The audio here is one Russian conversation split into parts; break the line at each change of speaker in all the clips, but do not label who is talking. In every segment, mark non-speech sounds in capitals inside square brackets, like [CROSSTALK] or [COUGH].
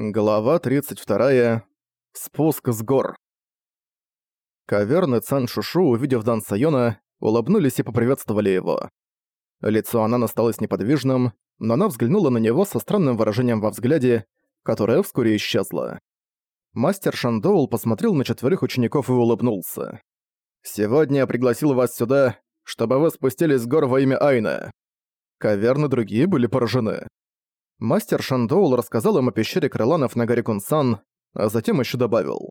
Глава 32. Спуск с гор. Каверны Цан Шушу, увидев Дан Сайона, улыбнулись и поприветствовали его. Лицо Анан осталось неподвижным, но она взглянула на него со странным выражением во взгляде, которое вскоре исчезло. Мастер Шандоул посмотрел на четверых учеников и улыбнулся. «Сегодня я пригласил вас сюда, чтобы вы спустились с гор во имя Айна». Каверны другие были поражены. Мастер Шандоул рассказал им о пещере крыланов на горе Кунсан, а затем еще добавил.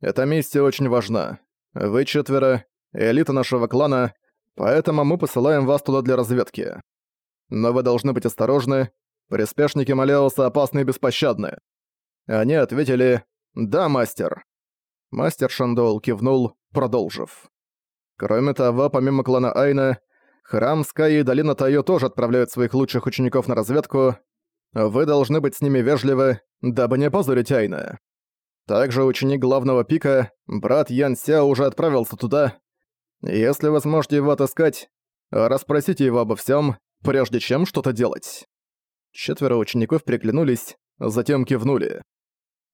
«Эта миссия очень важна. Вы четверо — элита нашего клана, поэтому мы посылаем вас туда для разведки. Но вы должны быть осторожны, приспешники Малеуса опасны и беспощадны». Они ответили «Да, мастер». Мастер Шандоул кивнул, продолжив. Кроме того, помимо клана Айна, храм Скай и долина Тайо тоже отправляют своих лучших учеников на разведку, вы должны быть с ними вежливы, дабы не позорить Айна. Также ученик главного пика, брат Ян Ся, уже отправился туда. Если вы сможете его отыскать, расспросите его обо всем, прежде чем что-то делать». Четверо учеников переглянулись, затем кивнули.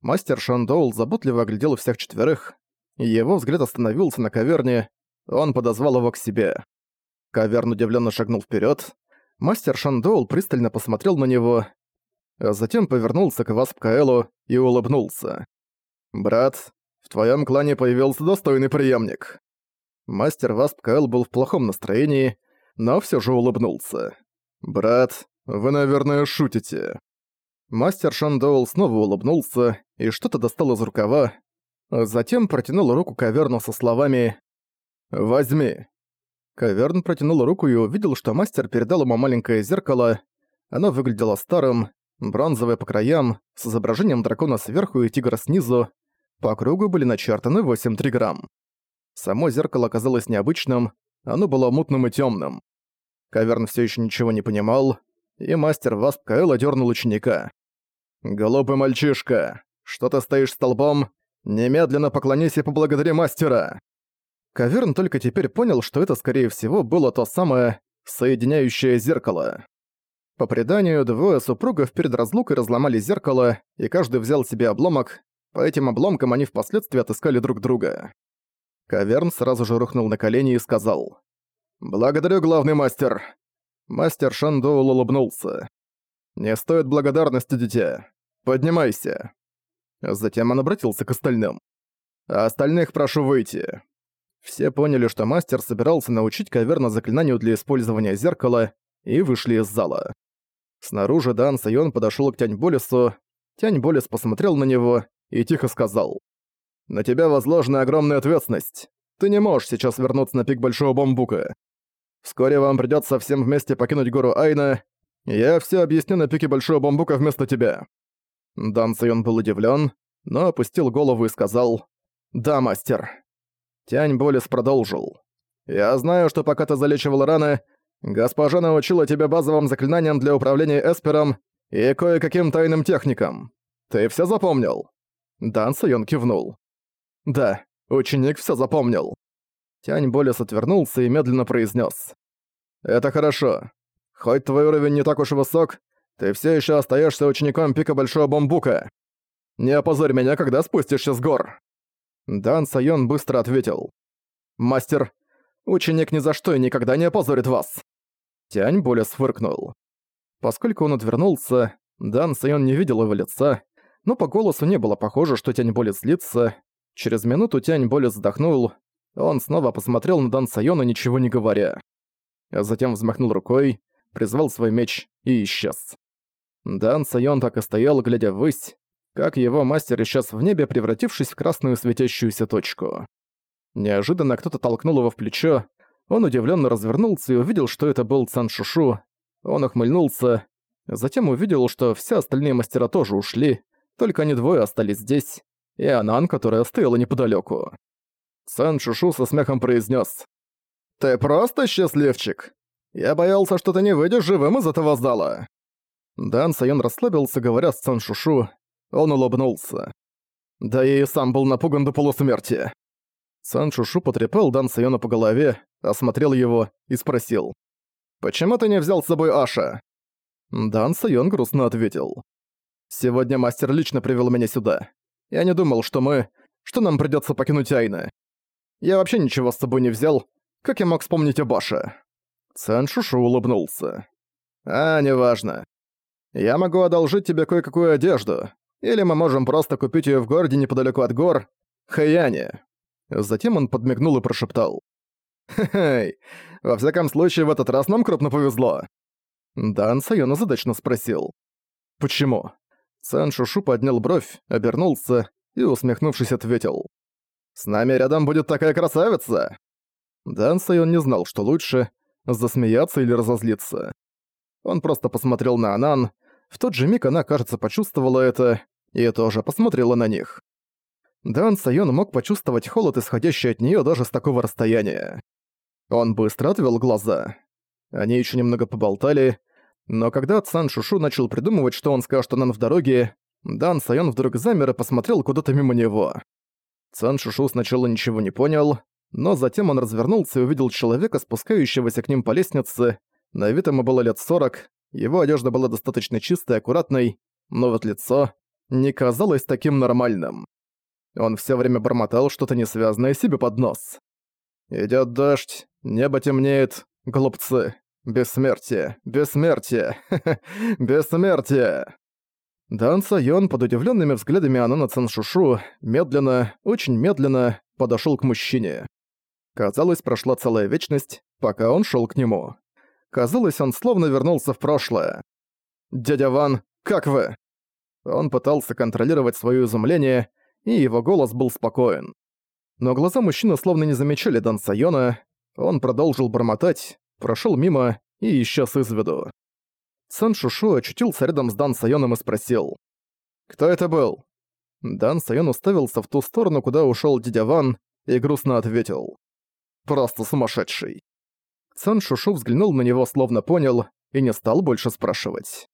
Мастер Шандоул заботливо оглядел всех четверых. Его взгляд остановился на каверне, он подозвал его к себе. Каверн удивленно шагнул вперед. Мастер Шандоул пристально посмотрел на него, а затем повернулся к Васп Каэлу и улыбнулся. «Брат, в твоем клане появился достойный преемник». Мастер Васп Каэл был в плохом настроении, но все же улыбнулся. «Брат, вы, наверное, шутите». Мастер Шандоул снова улыбнулся и что-то достал из рукава, затем протянул руку Каверну со словами «Возьми». Каверн протянул руку и увидел, что мастер передал ему маленькое зеркало. Оно выглядело старым, бронзовые по краям, с изображением дракона сверху и тигра снизу, по кругу были начертаны 8 триграмм. Само зеркало оказалось необычным, оно было мутным и темным. Каверн все еще ничего не понимал, и мастер Васп Каэла дернул ученика. «Глупый мальчишка, что ты стоишь столбом? Немедленно поклонись и поблагодари мастера!» Каверн только теперь понял, что это, скорее всего, было то самое соединяющее зеркало. По преданию, двое супругов перед разлукой разломали зеркало, и каждый взял себе обломок. По этим обломкам они впоследствии отыскали друг друга. Каверн сразу же рухнул на колени и сказал. «Благодарю, главный мастер!» Мастер Шандоул улыбнулся. «Не стоит благодарности, дитя. Поднимайся!» Затем он обратился к остальным. «А остальных прошу выйти». Все поняли, что мастер собирался научить Каверна заклинанию для использования зеркала, и вышли из зала. Снаружи Дан Сайон подошёл к Тянь Болесу. Тянь Болес посмотрел на него и тихо сказал. «На тебя возложена огромная ответственность. Ты не можешь сейчас вернуться на пик Большого Бамбука. Вскоре вам придётся всем вместе покинуть гору Айна. Я всё объясню на пике Большого Бамбука вместо тебя». Дан Сайон был удивлен, но опустил голову и сказал «Да, мастер». Тянь Болес продолжил. «Я знаю, что пока ты залечивал раны, Госпожа научила тебя базовым заклинаниям для управления Эспером и кое-каким тайным техникам. Ты все запомнил?» Дан Сайон кивнул. «Да, ученик все запомнил». Тянь Болес отвернулся и медленно произнес: «Это хорошо. Хоть твой уровень не так уж и высок, ты все еще остаешься учеником пика Большого Бамбука. Не опозорь меня, когда спустишься с гор». Дан Сайон быстро ответил. «Мастер, ученик ни за что и никогда не опозорит вас». Тянь более сфыркнул. Поскольку он отвернулся, Дан Сайон не видел его лица, но по голосу не было похоже, что Тянь более злится. Через минуту Тянь более вздохнул, он снова посмотрел на Дан Сайона, ничего не говоря. А затем взмахнул рукой, призвал свой меч и исчез. Дан Сайон так и стоял, глядя ввысь, как его мастер исчез в небе, превратившись в красную светящуюся точку. Неожиданно кто-то толкнул его в плечо, он удивленно развернулся и увидел, что это был Цан Шушу. Он охмыльнулся, затем увидел, что все остальные мастера тоже ушли, только они двое остались здесь, и Анан, которая стояла неподалеку. Цан Шушу со смехом произнес: «Ты просто счастливчик! Я боялся, что ты не выйдешь живым из этого зала!» Дан Сайон расслабился, говоря с Цан Шушу. Он улыбнулся. Да я и сам был напуган до полусмерти. Сан Шушу потрепал Дан Сайона по голове, осмотрел его и спросил. «Почему ты не взял с собой Аша?» Дан Сайон грустно ответил. Сегодня мастер лично привел меня сюда. Я не думал, что мы... что нам придётся покинуть Айны. Я вообще ничего с собой не взял. Как я мог вспомнить о Баше?» Цэн Шушу улыбнулся. «А, неважно. Я могу одолжить тебе кое-какую одежду. Или мы можем просто купить её в городе неподалёку от гор. Хэяне». Затем он подмигнул и прошептал. «Хе-хей, во всяком случае, в этот раз нам крупно повезло». Дан Сайон задачно спросил. «Почему?» Сан Шушу поднял бровь, обернулся и, усмехнувшись, ответил. «С нами рядом будет такая красавица!» Дан Сайон не знал, что лучше, засмеяться или разозлиться. Он просто посмотрел на Анан, в тот же миг она, кажется, почувствовала это, и тоже посмотрела на них. Дан Сайон мог почувствовать холод, исходящий от неё даже с такого расстояния. Он быстро отвел глаза. Они еще немного поболтали, но когда Цан Шушу начал придумывать, что он скажет Анан в дороге, Дан Сайон вдруг замер и посмотрел куда-то мимо него. Цан Шушу сначала ничего не понял, но затем он развернулся и увидел человека, спускающегося к ним по лестнице. На вид ему было лет сорок, его одежда была достаточно чистой и аккуратной, но вот лицо не казалось таким нормальным. Он все время бормотал что-то несвязанное себе под нос. «Идёт дождь, небо темнеет, глупцы, бессмертие, бессмертие, [LAUGHS] бессмертие!» Дан Сайон под удивленными взглядами Анана Цаншушу медленно, очень медленно подошел к мужчине. Казалось, прошла целая вечность, пока он шел к нему. Казалось, он словно вернулся в прошлое. «Дядя Ван, как вы?» Он пытался контролировать свое изумление, и его голос был спокоен. Но глаза мужчины словно не замечали Дан Сайона, он продолжил бормотать, прошел мимо и исчез из виду. Сан Шушу очутился рядом с Дан Сайоном и спросил. «Кто это был?» Дан Сайон уставился в ту сторону, куда ушел дядя Ван, и грустно ответил. «Просто сумасшедший». Сан Шушу взглянул на него, словно понял, и не стал больше спрашивать.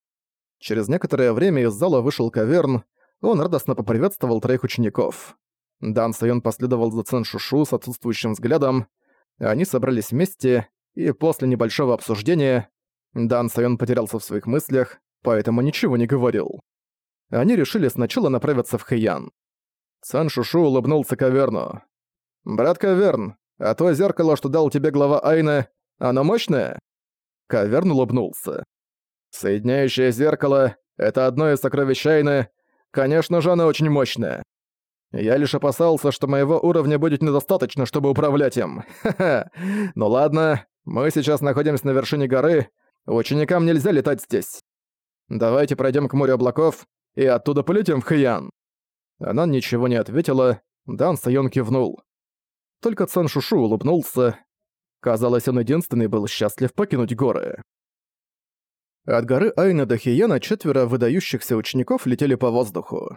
Через некоторое время из зала вышел Каверн, он радостно поприветствовал троих учеников. Дан Сайон последовал за Цен Шушу с отсутствующим взглядом. Они собрались вместе, и после небольшого обсуждения Дан Сайон потерялся в своих мыслях, поэтому ничего не говорил. Они решили сначала направиться в Хэйян. Цен Шушу улыбнулся Каверну. «Брат Каверн, а то зеркало, что дал тебе глава Айна, оно мощное?» Каверн улыбнулся. «Соединяющее зеркало — это одно из сокровищ Айны. Конечно же, оно очень мощное. Я лишь опасался, что моего уровня будет недостаточно, чтобы управлять им. Ха-ха. Ну ладно, мы сейчас находимся на вершине горы. Ученикам нельзя летать здесь. Давайте пройдем к морю облаков и оттуда полетим в Хэян. Она ничего не ответила, Дан Сайон кивнул. Только Цан Шушу улыбнулся. Казалось, он единственный был счастлив покинуть горы. От горы Айна до Хияна четверо выдающихся учеников летели по воздуху.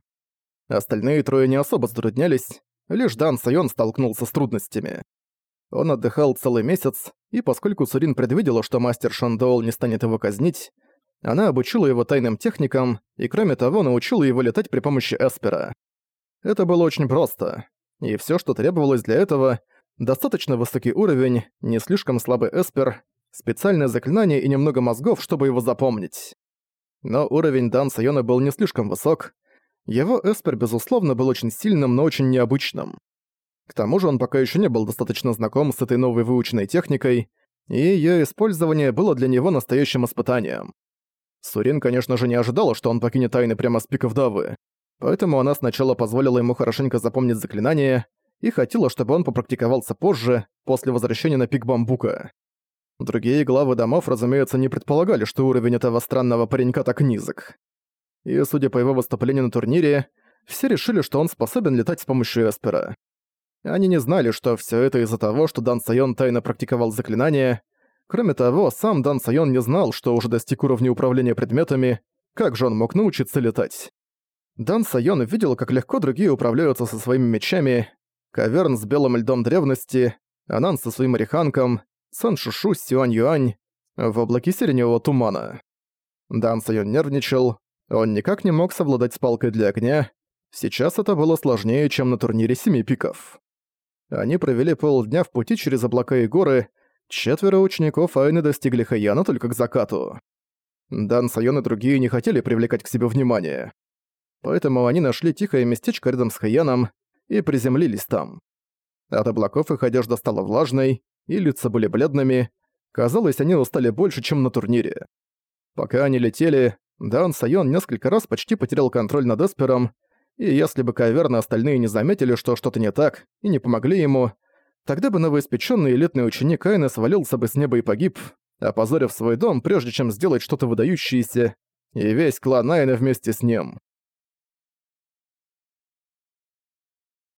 Остальные трое не особо затруднялись, лишь Дан Сайон столкнулся с трудностями. Он отдыхал целый месяц, и поскольку Сурин предвидела, что мастер Шандоул не станет его казнить, она обучила его тайным техникам и, кроме того, научила его летать при помощи Эспера. Это было очень просто, и все, что требовалось для этого, достаточно высокий уровень, не слишком слабый Эспер, специальное заклинание и немного мозгов, чтобы его запомнить. Но уровень Дан Сайона был не слишком высок, его эспер, безусловно, был очень сильным, но очень необычным. К тому же он пока еще не был достаточно знаком с этой новой выученной техникой, и ее использование было для него настоящим испытанием. Сурин, конечно же, не ожидала, что он покинет тайны прямо с пиков Давы, поэтому она сначала позволила ему хорошенько запомнить заклинание и хотела, чтобы он попрактиковался позже, после возвращения на пик Бамбука. Другие главы домов, разумеется, не предполагали, что уровень этого странного паренька так низок и, судя по его выступлению на турнире, все решили, что он способен летать с помощью Эспера. Они не знали, что все это из-за того, что Дан Сайон тайно практиковал заклинания. Кроме того, сам Дан Сайон не знал, что уже достиг уровня управления предметами, как же он мог научиться летать. Дан Сайон видел, как легко другие управляются со своими мечами, Каверн с белым льдом древности, Анан со своим ореханком, Сан Шушу с Сюань Юань в облаке сиреневого тумана. Дан Сайон нервничал, он никак не мог совладать с палкой для огня. Сейчас это было сложнее, чем на турнире Семи Пиков. Они провели полдня в пути через облака и горы. Четверо учеников Айны достигли Хаяна только к закату. Дан Сайон и другие не хотели привлекать к себе внимание. поэтому они нашли тихое местечко рядом с Хаяном и приземлились там. От облаков их одежда стала влажной, и лица были бледными. Казалось, они устали больше, чем на турнире. Пока они летели, Дан Сайон несколько раз почти потерял контроль над Эспером, и если бы Каверна остальные не заметили, что что-то не так, и не помогли ему, тогда бы новоиспеченный элитный ученик Айна свалился бы с неба и погиб, опозорив свой дом, прежде чем сделать что-то выдающееся, и весь клан Айна вместе с ним.